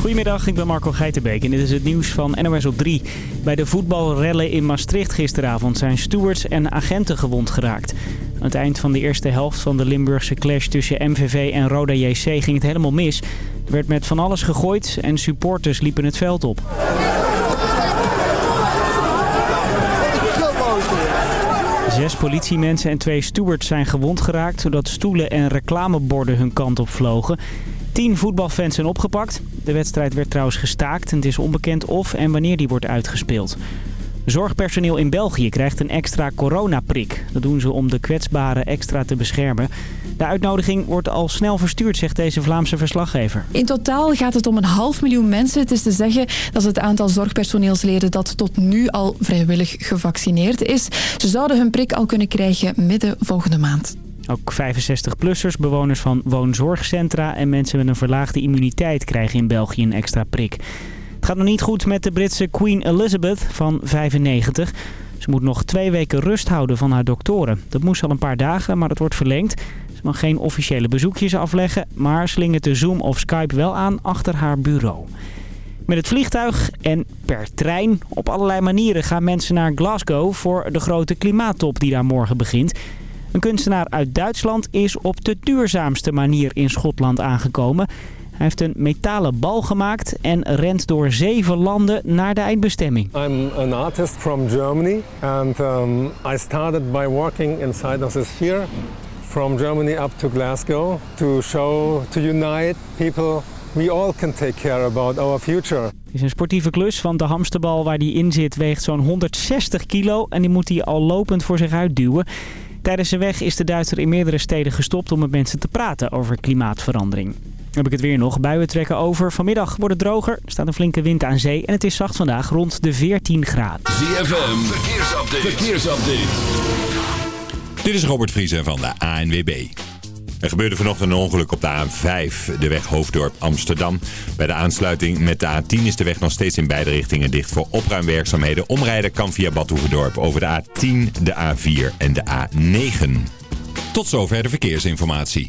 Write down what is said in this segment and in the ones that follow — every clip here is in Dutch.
Goedemiddag, ik ben Marco Geitenbeek en dit is het nieuws van NOS op 3. Bij de voetbalrellen in Maastricht gisteravond zijn stewards en agenten gewond geraakt. Aan het eind van de eerste helft van de Limburgse clash tussen MVV en Roda JC ging het helemaal mis. Er werd met van alles gegooid en supporters liepen het veld op. Zes politiemensen en twee stewards zijn gewond geraakt... zodat stoelen en reclameborden hun kant op vlogen. Tien voetbalfans zijn opgepakt. De wedstrijd werd trouwens gestaakt en het is onbekend of en wanneer die wordt uitgespeeld. Zorgpersoneel in België krijgt een extra coronaprik. Dat doen ze om de kwetsbaren extra te beschermen. De uitnodiging wordt al snel verstuurd, zegt deze Vlaamse verslaggever. In totaal gaat het om een half miljoen mensen. Het is te zeggen dat het aantal zorgpersoneelsleden dat tot nu al vrijwillig gevaccineerd is. Ze zouden hun prik al kunnen krijgen midden volgende maand. Ook 65-plussers, bewoners van woonzorgcentra en mensen met een verlaagde immuniteit krijgen in België een extra prik. Het gaat nog niet goed met de Britse Queen Elizabeth van 95. Ze moet nog twee weken rust houden van haar doktoren. Dat moest al een paar dagen, maar dat wordt verlengd. Ze mag geen officiële bezoekjes afleggen, maar slingert de Zoom of Skype wel aan achter haar bureau. Met het vliegtuig en per trein. Op allerlei manieren gaan mensen naar Glasgow voor de grote klimaattop die daar morgen begint. Een kunstenaar uit Duitsland is op de duurzaamste manier in Schotland aangekomen. Hij heeft een metalen bal gemaakt en rent door zeven landen naar de eindbestemming. I'm an artist from Germany and um, I started by working inside of the sphere from Germany up to Glasgow to show, to unite people. We all can take care about our future. Het is een sportieve klus, want de hamsterbal waar die in zit weegt zo'n 160 kilo en die moet hij al lopend voor zich uitduwen. Tijdens zijn weg is de Duitser in meerdere steden gestopt om met mensen te praten over klimaatverandering. Dan heb ik het weer nog. Buien trekken over. Vanmiddag wordt het droger. Er staat een flinke wind aan zee. En het is zacht vandaag rond de 14 graden. ZFM, verkeersupdate. verkeersupdate. Dit is Robert Vriezen van de ANWB. Er gebeurde vanochtend een ongeluk op de A5, de weg Hoofddorp Amsterdam. Bij de aansluiting met de A10 is de weg nog steeds in beide richtingen dicht voor opruimwerkzaamheden. Omrijden kan via Badhoevedorp over de A10, de A4 en de A9. Tot zover de verkeersinformatie.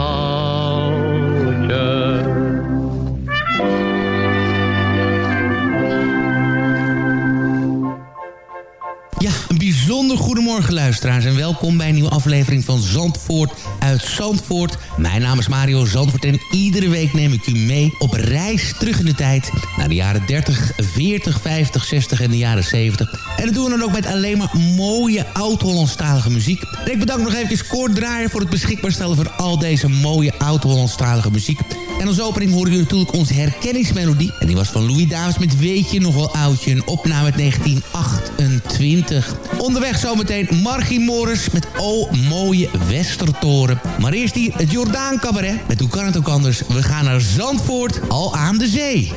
Goedemorgen luisteraars en welkom bij een nieuwe aflevering van Zandvoort uit Zandvoort. Mijn naam is Mario Zandvoort en iedere week neem ik u mee op reis terug in de tijd naar de jaren 30, 40, 50, 60 en de jaren 70. En dat doen we dan ook met alleen maar mooie oud-Hollandstalige muziek. Ik bedank nog even Kort voor het beschikbaar stellen van al deze mooie oud-Hollandstalige muziek. En als opening horen jullie natuurlijk onze herkenningsmelodie. En die was van Louis Davis met Weet je nog wel oudje, een opname uit 1928. Onderweg zometeen Margie Morris met O mooie Westertoren. Maar eerst hier het Jordaan Cabaret met Hoe kan het ook anders? We gaan naar Zandvoort, al aan de zee.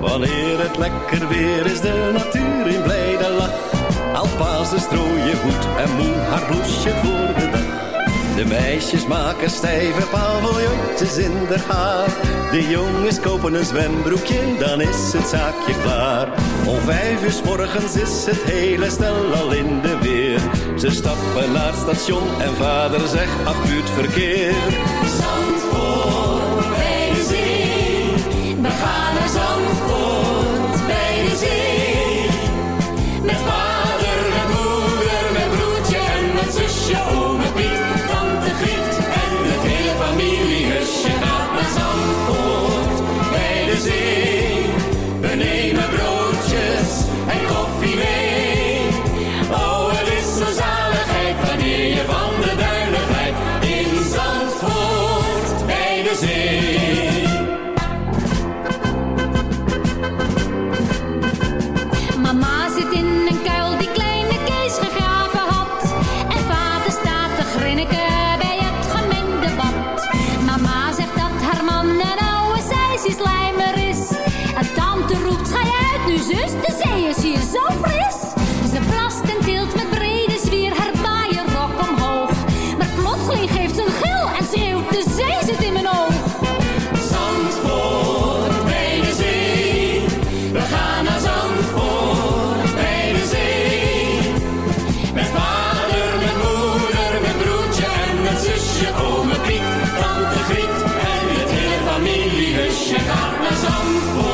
Wanneer het lekker weer is, de natuur in blijde lach. Alpazen strooien hoed en moe haar bloesje voor de dag. De meisjes maken stijve paviljoentjes in de haar. De jongens kopen een zwembroekje, dan is het zaakje klaar. Om vijf uur s morgens is het hele stel al in de weer. Ze stappen naar het station en vader zegt acuut verkeer. Zandvoort bij de zee, we gaan naar Zandvoort bij de zee. Met vader, met moeder, met broertje en met zusje, met en Piet. Je ome Piet, tante Griet en het hele familiehuisje gaat naar Zandvoort.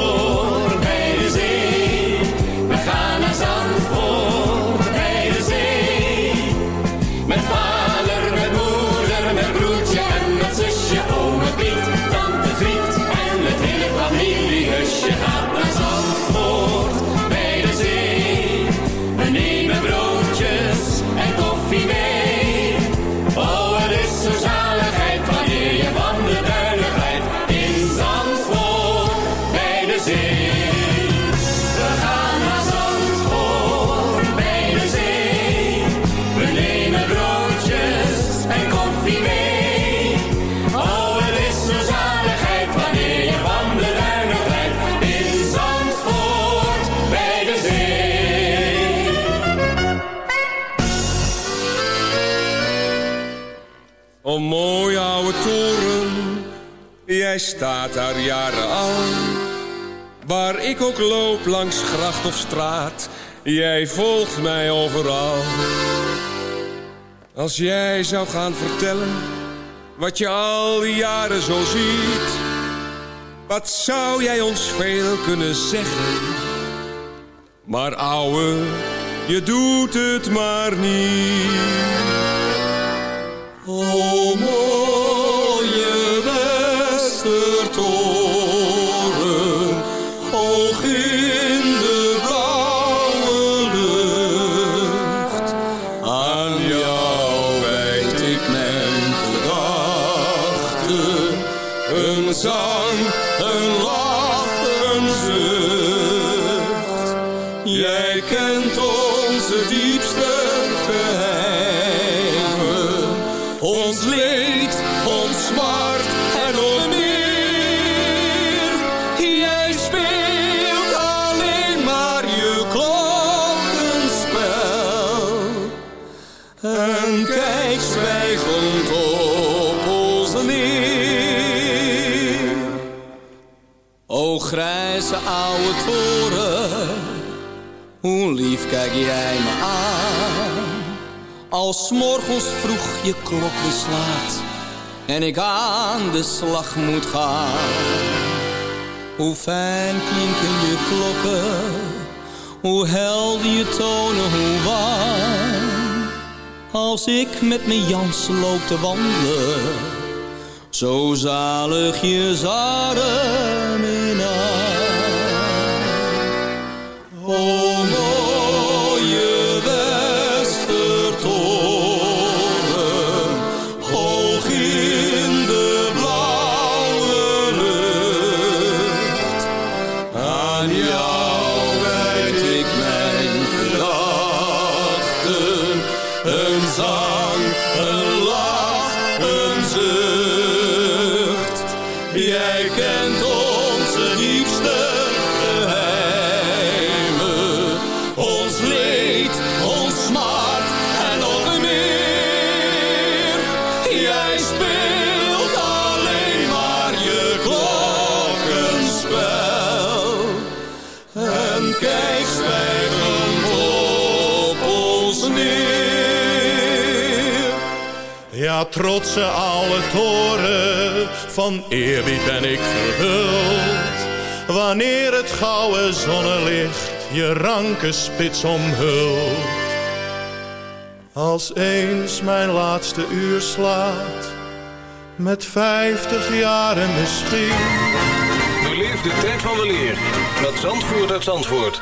staat daar jaren al. Waar ik ook loop langs gracht of straat, jij volgt mij overal. Als jij zou gaan vertellen wat je al die jaren zo ziet. Wat zou jij ons veel kunnen zeggen? Maar ouwe, je doet het maar niet. Oh, Hoe lief kijk jij me aan. Als morgens vroeg je klok slaat. En ik aan de slag moet gaan. Hoe fijn klinken je klokken. Hoe helder je tonen, hoe warm. Als ik met mijn Jans loop te wandelen. Zo zalig je zadem in. Oh. Ja, trotse oude toren, van eerbied ben ik vervuld. Wanneer het gouden zonnelicht je ranke spits omhult. Als eens mijn laatste uur slaat, met vijftig jaren misschien. Beleef de tijd van de leer met Zandvoort uit Zandvoort.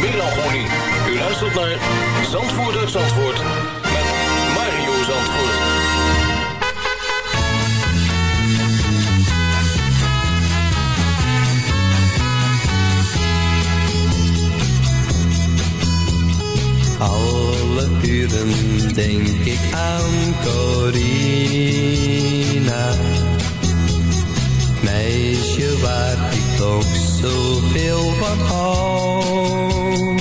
melancholie. U luistert naar Zandvoort uit Zandvoort met Mario Zandvoort. Alle uren denk ik aan Corina. Meisje waar ik toch zoveel van hou.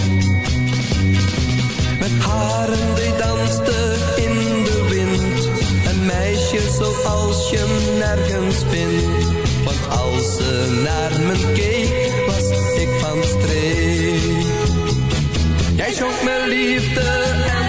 Met haren die danste in de wind. Een meisje zoals je nergens vindt. Want als ze naar me keek, was ik van streek. Jij schonk me liefde en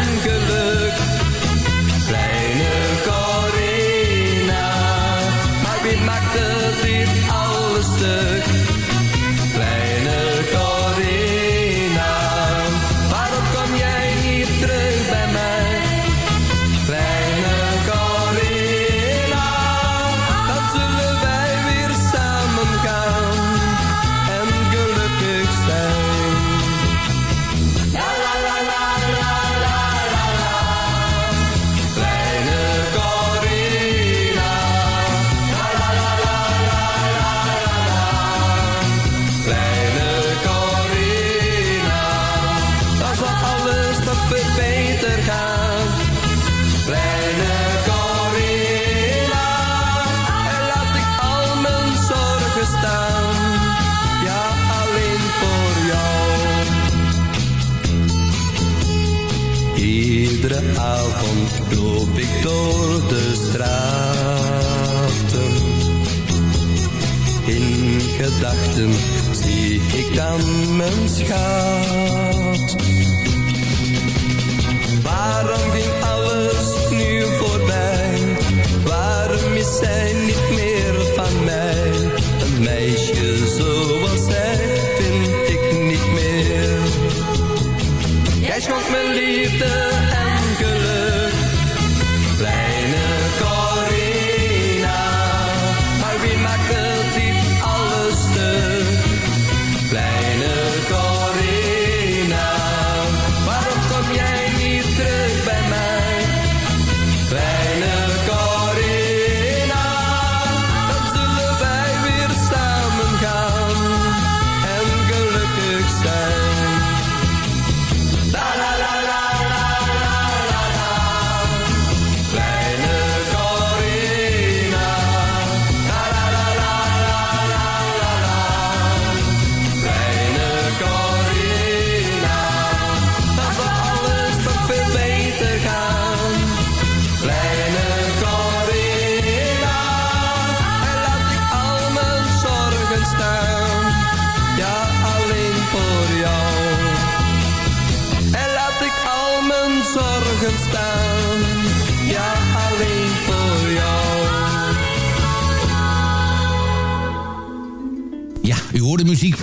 avond loop ik door de straten. In gedachten zie ik dan mijn schat. Waarom ging alles nu voorbij? Waarom is zij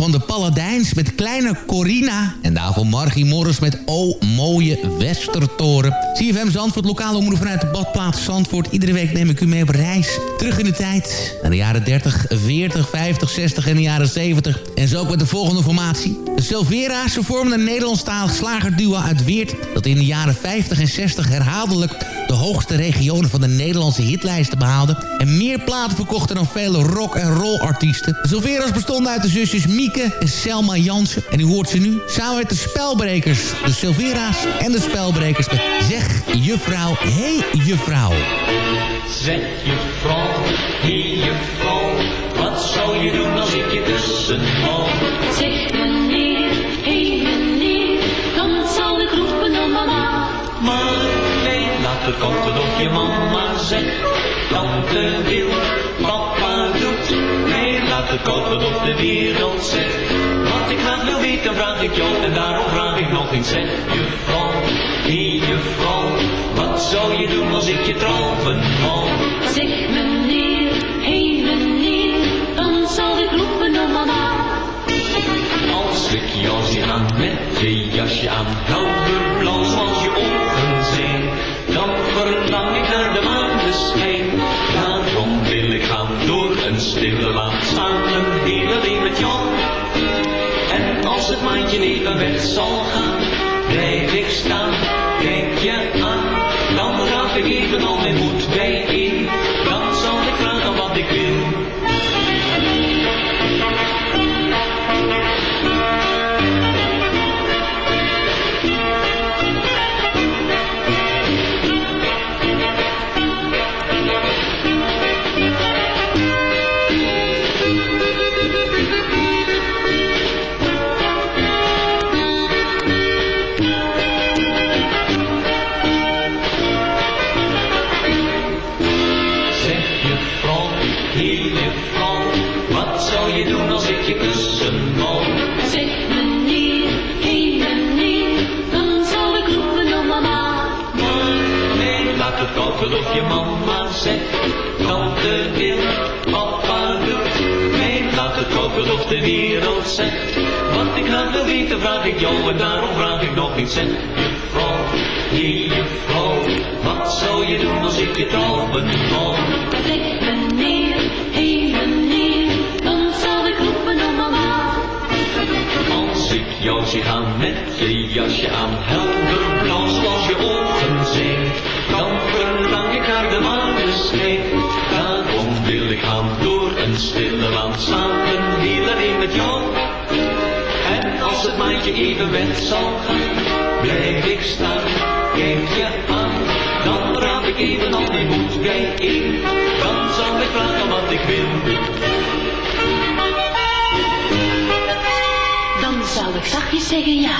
van de Met Kleine Corina. En daarvoor Margie Morris met O Mooie Westertoren. CFM Zandvoort, lokale omroep vanuit de badplaats Zandvoort. Iedere week neem ik u mee op reis. Terug in de tijd. Naar de jaren 30, 40, 50, 60 en de jaren 70. En zo ook met de volgende formatie. De Silvera's, ze vormden een Nederlandstalig slagerduo uit Weert... dat in de jaren 50 en 60 herhaaldelijk de hoogste regionen van de Nederlandse hitlijsten behaalde... en meer platen verkochten dan vele rock- en roll-artiesten. De Silvera's bestonden uit de zusjes Mieke en Selma Jansen. En u hoort ze nu samen met de Spelbrekers. De Silvera's en de Spelbrekers met Zeg Juffrouw, Hey Juffrouw. Zeg juffrouw, hey juffrouw, wat zou je doen als ik je kussen wou? Zeg meneer, hé meneer, dan zal ik roepen om mama. Maar nee, laat het koken of je mama zegt. Tante wil, papa doet. Nee, laat het koken of de wereld zegt. Ik graag wil weten, vraag ik jou. En daarom vraag ik nog eens, zeg juffrouw, hé juffrouw. Wat zou je doen als ik je trouwen wou? Zeg meneer, hé meneer, dan zal ik roepen om mama. Als ik jou zie gaan met je jasje aan, blauw maandje even of je mama zegt. Tante wil, papa doet. Nee, laat het koken of de wereld zegt. Wat ik graag wil weten, vraag ik jou en daarom vraag ik nog iets. Zeg juffrouw, hé juffrouw, wat zou je doen als ik je trouwen wou? Zeg meneer, hé meneer, dan zal ik roepen om mama. Als ik jou zie gaan met je jasje aan, helder blauw zoals je ogen zijn, Daarom wil ik gaan door een stille land samen, heel alleen met jou. En als het maandje even weg zal gaan, blijf ik staan, kijk je aan. Dan raap ik even al mijn moed bijeen, dan zal ik vragen wat ik wil. Dan zal ik zachtjes zeggen ja.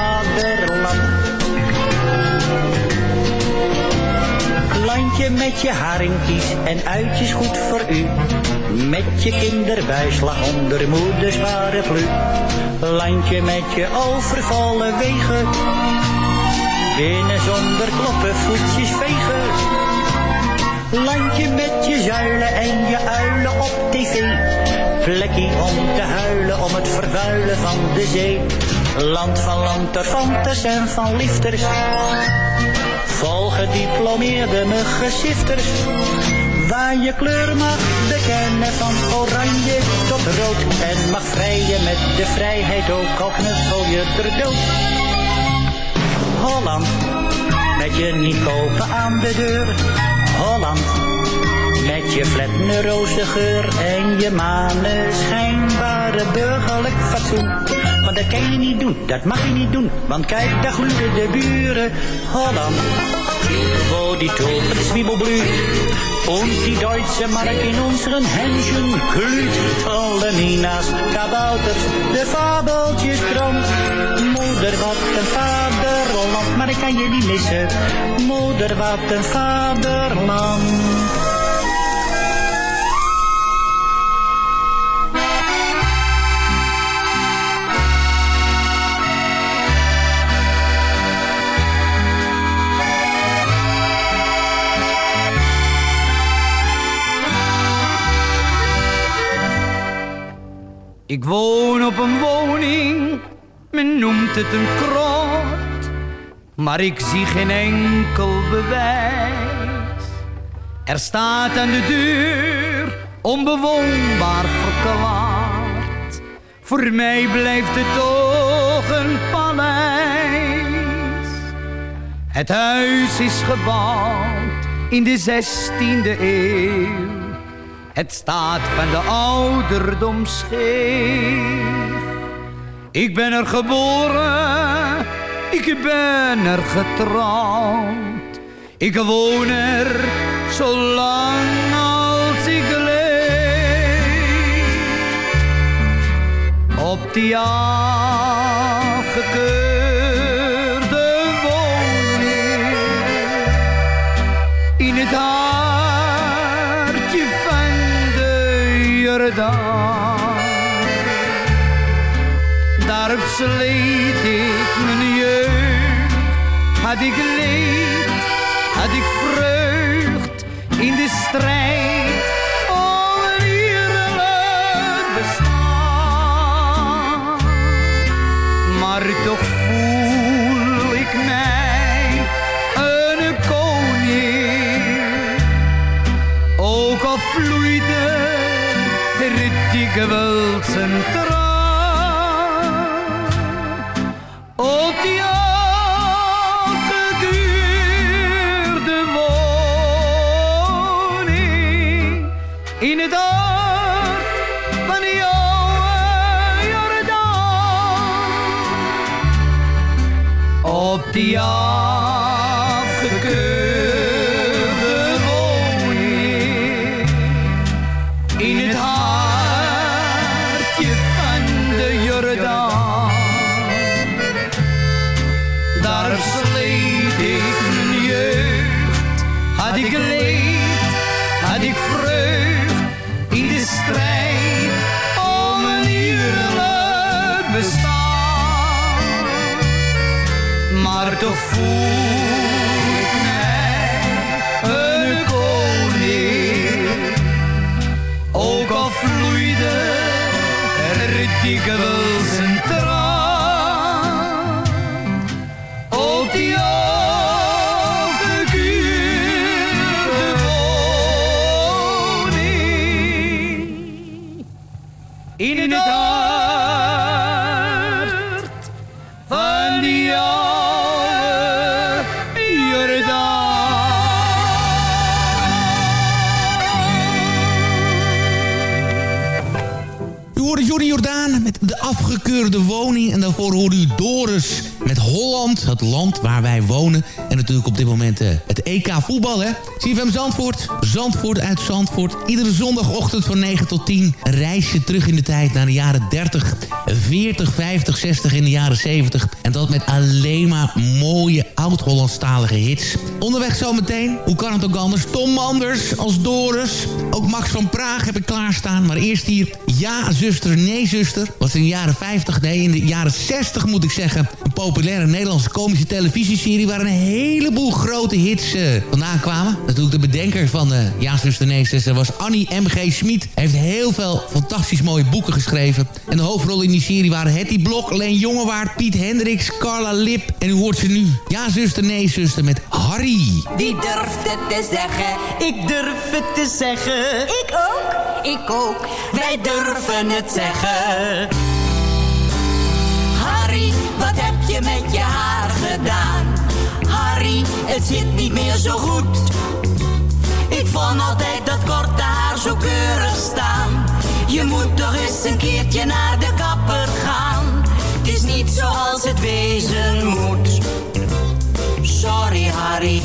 Met je haringkies en uitjes goed voor u. Met je kinderbijslag onder moeders paraplu. Landje met je overvallen wegen. Binnen zonder kloppen voetjes vegen. Landje met je zuilen en je uilen op tv. Plekje om te huilen om het vervuilen van de zee. Land van lanterfantes en van lifters. Vol gediplomeerde muggensifters. Waar je kleur mag bekennen van oranje tot rood. En mag vrijen met de vrijheid ook al knuffel je er dood. Holland, met je niet kopen aan de deur. Holland, met je flat roze geur en je manen schijnbare burgerlijk fatsoen. Dat kan je niet doen, dat mag je niet doen. Want kijk, daar gloeden de buren. Holland, wo die Tulpen zwiebelblüht. Und die Duitse Mark in unseren Händchen glüht. Tolle Minas, kabouters, de fabeltjes krant. Moeder, wat een vaderland, maar ik kan je niet missen. Moeder, wat een vaderland. Ik woon op een woning, men noemt het een krot, maar ik zie geen enkel bewijs. Er staat aan de deur onbewoonbaar verklaard. Voor mij blijft het toch een paleis. Het huis is gebouwd in de 16e eeuw. Het staat van de ouderdom scheef. Ik ben er geboren, ik ben er getrouwd. Ik woon er zo lang als ik leef. Op die afgekeurde een traan. Op die afgekeurde woning in het hart van oude Jordaan. Op die Daar ik mijn jeugd, had ik leed, had ik vreugd in de strijd om een eerlijk bestaan. Maar toch voel ik mij een koning, ook al vloeide er dikwijls afgekeurde woning. En daarvoor hoorde u Doris met Holland, het land waar wij wonen. En natuurlijk op dit moment eh, het EK voetbal, hè. CFM Zandvoort, Zandvoort uit Zandvoort. Iedere zondagochtend van 9 tot 10. Een reisje terug in de tijd naar de jaren 30, 40, 50, 60 in de jaren 70. En dat met alleen maar mooie oud-Hollandstalige hits. Onderweg zometeen, hoe kan het ook anders? Tom Manders als Doris. Ook Max van Praag heb ik klaarstaan. Maar eerst hier Ja zuster, nee zuster. Was in de jaren 50, nee in de jaren 60 moet ik zeggen. Een populaire Nederlandse komische televisieserie... waar een heleboel grote hits eh, vandaan kwamen. Natuurlijk de bedenker van uh, Ja zuster, nee zuster was Annie M.G. Schmid. Hij heeft heel veel fantastisch mooie boeken geschreven. En de hoofdrollen in die serie waren Hetty Blok, Leen Jongewaard, Piet Hendricks, Carla Lip. En u hoort ze nu. Ja zuster, nee zuster met Harry. Wie durft het te zeggen? Ik durf het te zeggen. Ik ook. Ik ook. Wij durven het zeggen. Met je haar gedaan? Harry, het zit niet meer zo goed. Ik vond altijd dat korte haar zo keurig staan. Je moet toch eens een keertje naar de kapper gaan. Het niet zoals het wezen moet. Sorry Harry,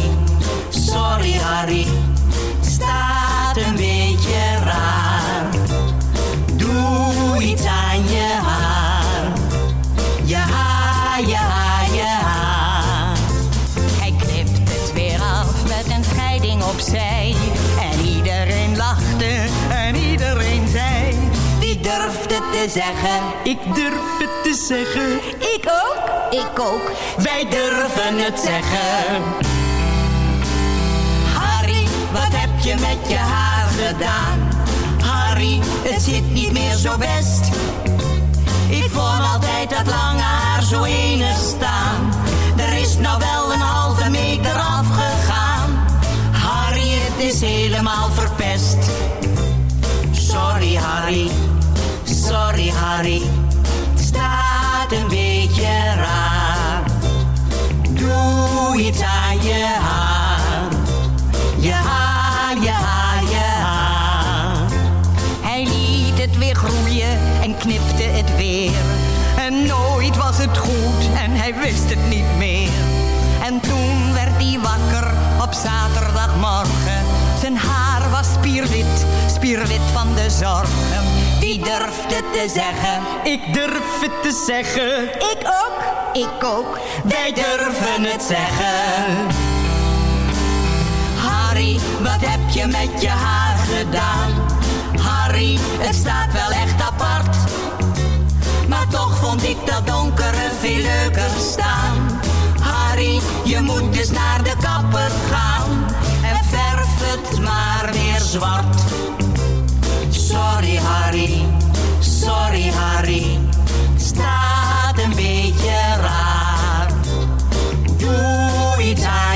sorry Harry, staat een beetje te zeggen? Ik durf het te zeggen. Ik ook, ik ook. Wij durven het zeggen. Harry, wat heb je met je haar gedaan? Harry, het zit niet meer zo best. Ik vond altijd dat lange haar zo enig staan. Er is nou wel een halve meter afgegaan. Harry, het is helemaal verpest. Sorry Harry, sorry Harry, het staat een beetje raar. Doe iets aan je haar, je haar, je haar, je haar. Hij liet het weer groeien en knipte het weer. En nooit was het goed en hij wist het niet meer. En toen werd hij wakker op zaterdagmorgen. Zijn haar was spierwit, spierwit van de zorgen. Wie durft het te zeggen? Ik durf het te zeggen. Ik ook, ik ook. Wij durven het zeggen. Harry, wat heb je met je haar gedaan? Harry, het staat wel echt apart. Maar toch vond ik dat donkere veel leuker staan. Harry, je moet dus naar de kapper gaan. Maar weer zwart. Sorry Harry, sorry Harry. Staat een beetje raar. Doe iets aan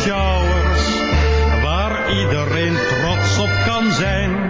moedige sjouwers, waar iedereen trots op kan zijn.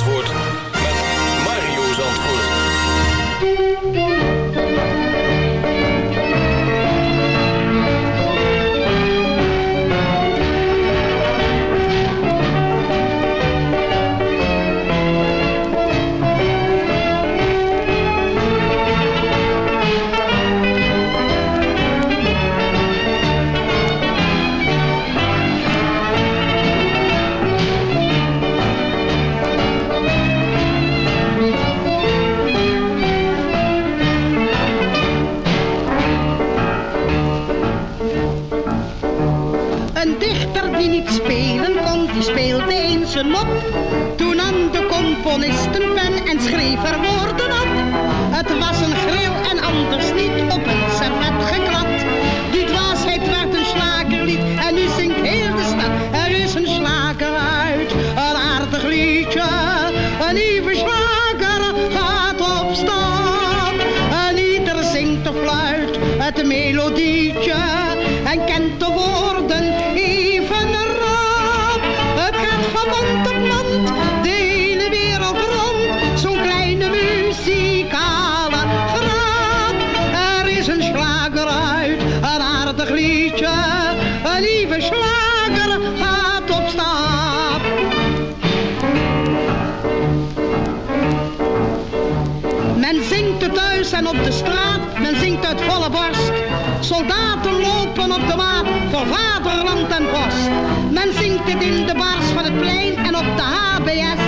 in de bars van het plein en op de HBS.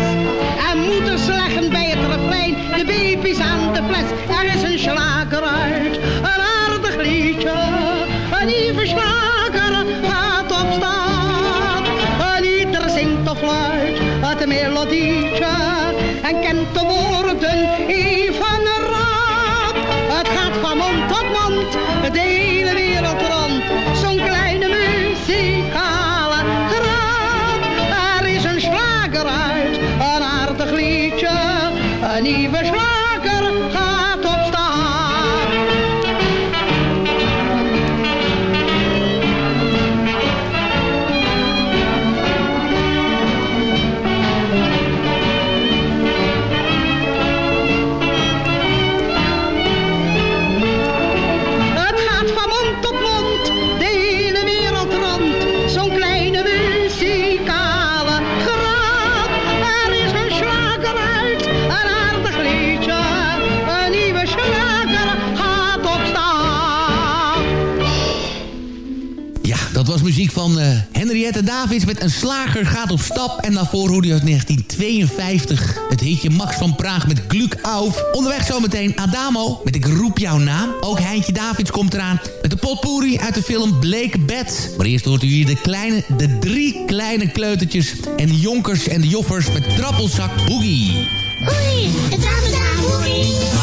En moeders leggen bij het refrein de baby's aan de fles. Er is een slagerij van eh, Henriette Davids met een slager gaat op stap. En daarvoor hoorde je uit 1952 het hitje Max van Praag met Gluk Auf. Onderweg zometeen Adamo met Ik roep jouw naam. Ook Heintje Davids komt eraan met de potpourri uit de film Blake Bed. Maar eerst hoort u hier de, kleine, de drie kleine kleutertjes en de jonkers en de joffers met Trappelzak Boogie. Oei, het trappelzak Boogie.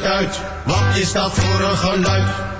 het. Wat is dat voor een geluid?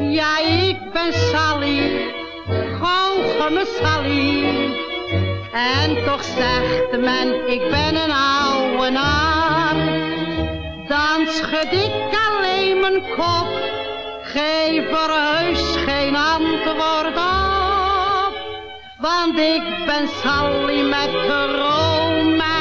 Ja, ik ben Sally, goocheme Sally. En toch zegt men, ik ben een oude naar. Dan schud ik alleen mijn kop, geef er heus geen antwoord op. Want ik ben Sally met de Rome.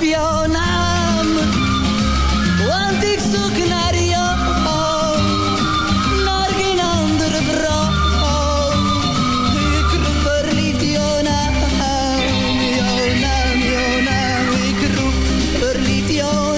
op jouw naam. Want ik zoek naar jou, naar geen andere vrouw. Ik roep verliefd jouw naam, jouw naam, jouw naam. Ik roep verliefd jouw.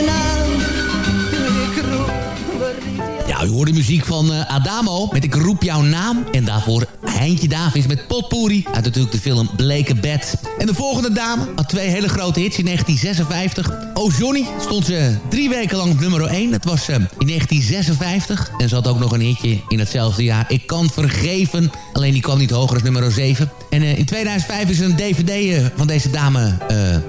Ik roep verliefd Ja, u hoort de muziek van uh, Adamo met Ik roep jouw naam. En daarvoor Heintje Davis met Potpourri. Uit natuurlijk de film Bleke Bed. En de volgende dame had twee hele grote hits in 1956. Oh Johnny stond ze drie weken lang op nummer 1. Dat was uh, in 1956. En ze had ook nog een hitje in hetzelfde jaar. Ik kan vergeven. Alleen die kwam niet hoger als nummer 7. En uh, in 2005 is een dvd van deze dame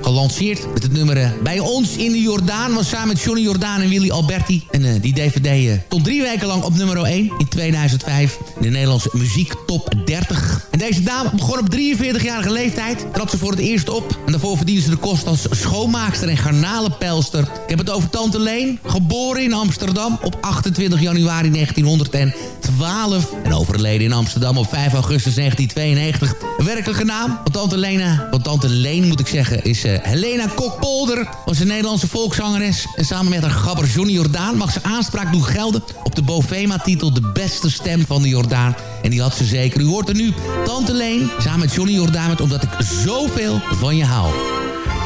gelanceerd. Met het nummer Bij ons in de Jordaan. Was samen met Johnny Jordaan en Willy Alberti. En die dvd stond drie weken lang op nummer 1 in 2005. In de Nederlandse muziek top 30. En deze dame begon op 43-jarige leeftijd. Trad ze voor het eerst op. En daarvoor verdiende ze de kost als schoonmaakster en garnalenpelster. Ik heb het over Tante Leen. Geboren in Amsterdam op 28 januari 1912. En overleden in Amsterdam op 5 augustus 1992. Werkelijke naam van Tante Lena. Van Tante Leen moet ik zeggen is uh, Helena Kokpolder. Was een Nederlandse volkszangeres. En samen met haar gabber Johnny Jordaan mag ze aanspraak doen gelden op de Bovema-titel De Beste Stem van de Jordaan. En die had ze zeker. U hoort er nu Tante Leen samen met Johnny Jordaan met Omdat ik zoveel van je hou.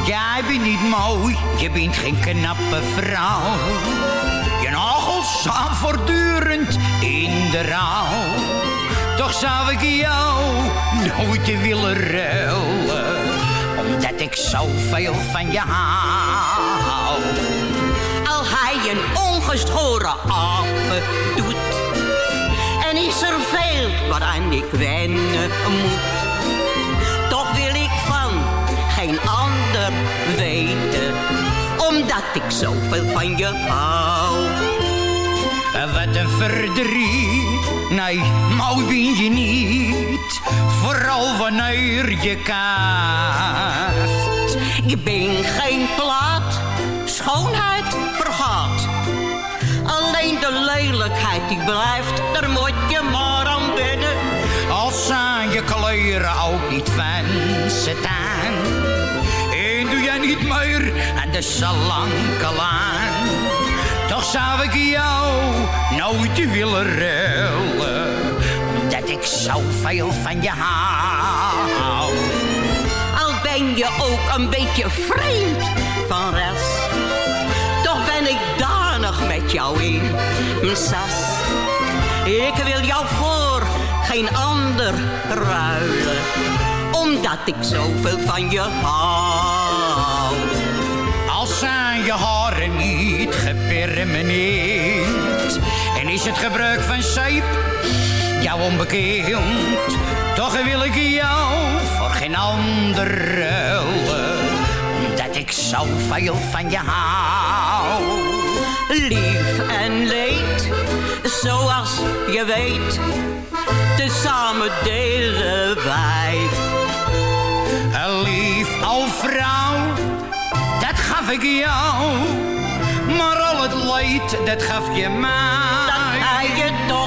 Jij bent niet mooi, je bent geen knappe vrouw. Je nagels staan voortdurend in de rouw. Toch zou ik jou nooit willen ruilen. Omdat ik zoveel van je hou. Al hij een ongeschoren apen doet. En is er veel waaraan ik wennen moet. Toch wil ik van geen ander weten. Omdat ik zoveel van je hou. Wat een verdriet, nee, mooi ben je niet. Vooral wanneer je kaft. Ik ben geen plaat, schoonheid vergaat. Alleen de lelijkheid die blijft, daar moet je maar aan binnen. Als zijn je kleuren ook niet van staan. En doe jij niet meer aan de salankelaan. Toch zou ik jou nooit willen ruilen. Omdat ik zoveel van je hou. Al ben je ook een beetje vreemd van rest. Toch ben ik danig met jou in mijn sas. Ik wil jou voor geen ander ruilen. Omdat ik zoveel van je hou. Als zijn je haren niet. En is het gebruik van zeep jou onbekend. Toch wil ik jou voor geen ander ruilen. Omdat ik zoveel van je hou. Lief en leed, zoals je weet. Tezamen delen wij. Lief al vrouw, dat gaf ik jou. Maar al het leed, dat gaf je mij. Dat je toch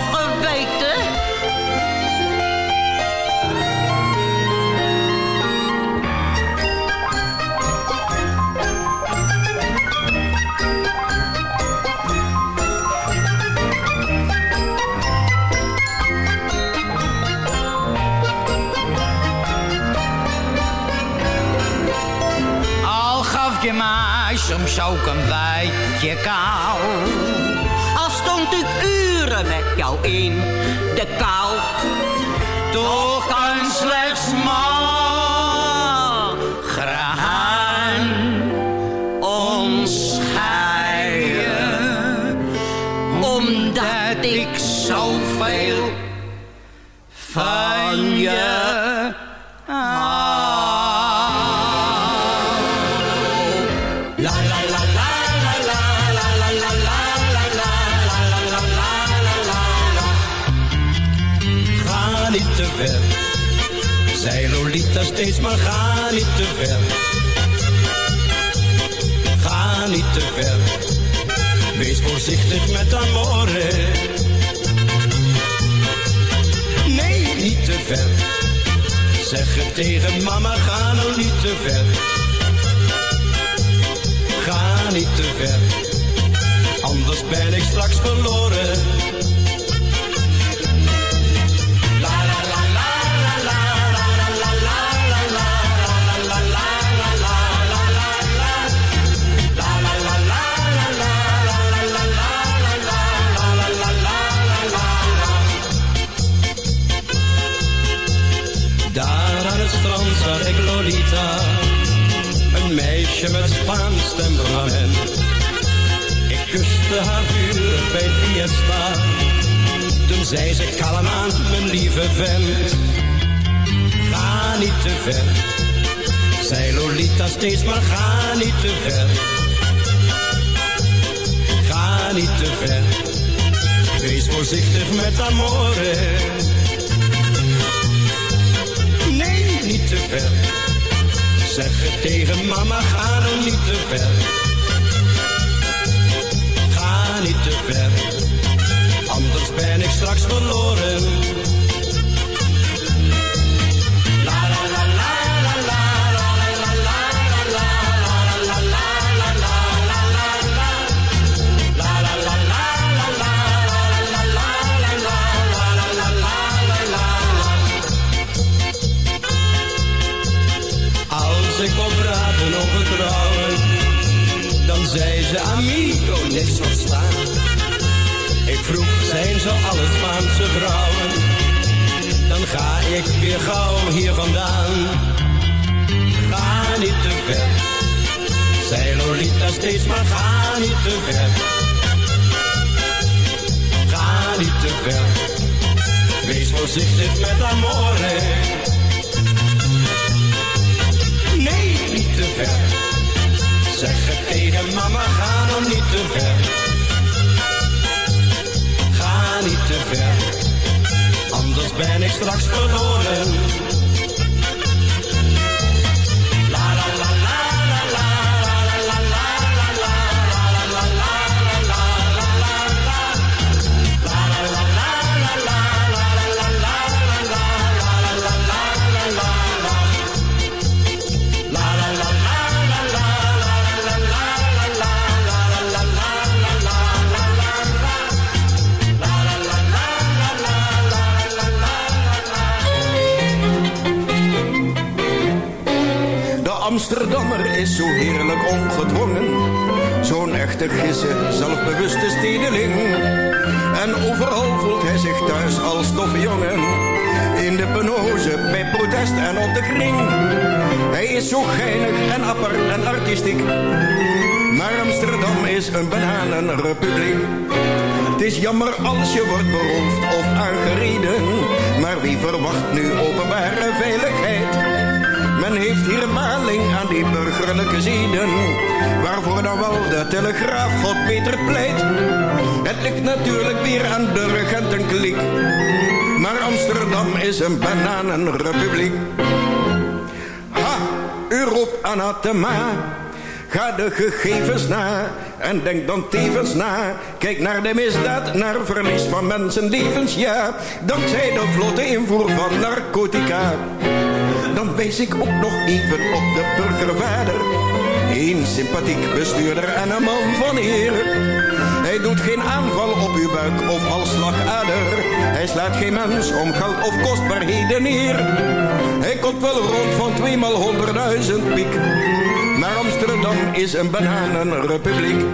杰哥。Maar ga niet te ver. Ga niet te ver. Wees voorzichtig met amore. Nee, niet te ver. Zeg het tegen mama, ga nou niet te ver. Ga niet te ver. Anders ben ik straks verloren. Kuste haar vuur bij Fiesta. Toen zei ze kalm aan, mijn lieve vent. Ga niet te ver. Zei Lolita steeds, maar ga niet te ver. Ga niet te ver. Wees voorzichtig met amore. Nee, niet te ver. Zeg het tegen mama, ga nou niet te ver. Niet te ver. Anders ben ik straks verloren. Vroeg, zijn ze alle Spaanse vrouwen? Dan ga ik weer gauw hier vandaan. Ga niet te ver, zei Lolita steeds, maar ga niet te ver. Ga niet te ver, wees voorzichtig met amore. Nee, niet te ver. Zeg het tegen mama, ga nog niet te ver. Anders ben ik straks verloren. Amsterdammer is zo heerlijk ongedwongen. Zo'n echte gisse, zelfbewuste stedeling. En overal voelt hij zich thuis als toffe jongen. In de penose, bij protest en op de kring. Hij is zo geinig en apper en artistiek. Maar Amsterdam is een bananenrepubliek. Het is jammer als je wordt beroofd of aangereden. Maar wie verwacht nu openbare veiligheid? Men heeft hier maling aan die burgerlijke zeden. Waarvoor dan wel de telegraaf God beter pleit. Het ligt natuurlijk weer aan de regentenkliek. Maar Amsterdam is een bananenrepubliek. Ha, u roept anathema. Ga de gegevens na en denk dan tevens na. Kijk naar de misdaad, naar verlies van mensenlevens, ja. Dankzij de vlotte invoer van narcotica. Dan wijs ik ook nog even op de burgervader. Een sympathiek bestuurder en een man van eer. Hij doet geen aanval op uw buik of als slagader. Hij slaat geen mens om geld of kostbaarheden neer. Hij komt wel rond van tweemaal honderdduizend piek. Maar Amsterdam is een bananenrepubliek.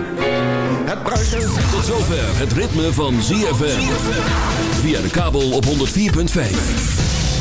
Het bruisen... Tot zover het ritme van ZFM. Via de kabel op 104.5.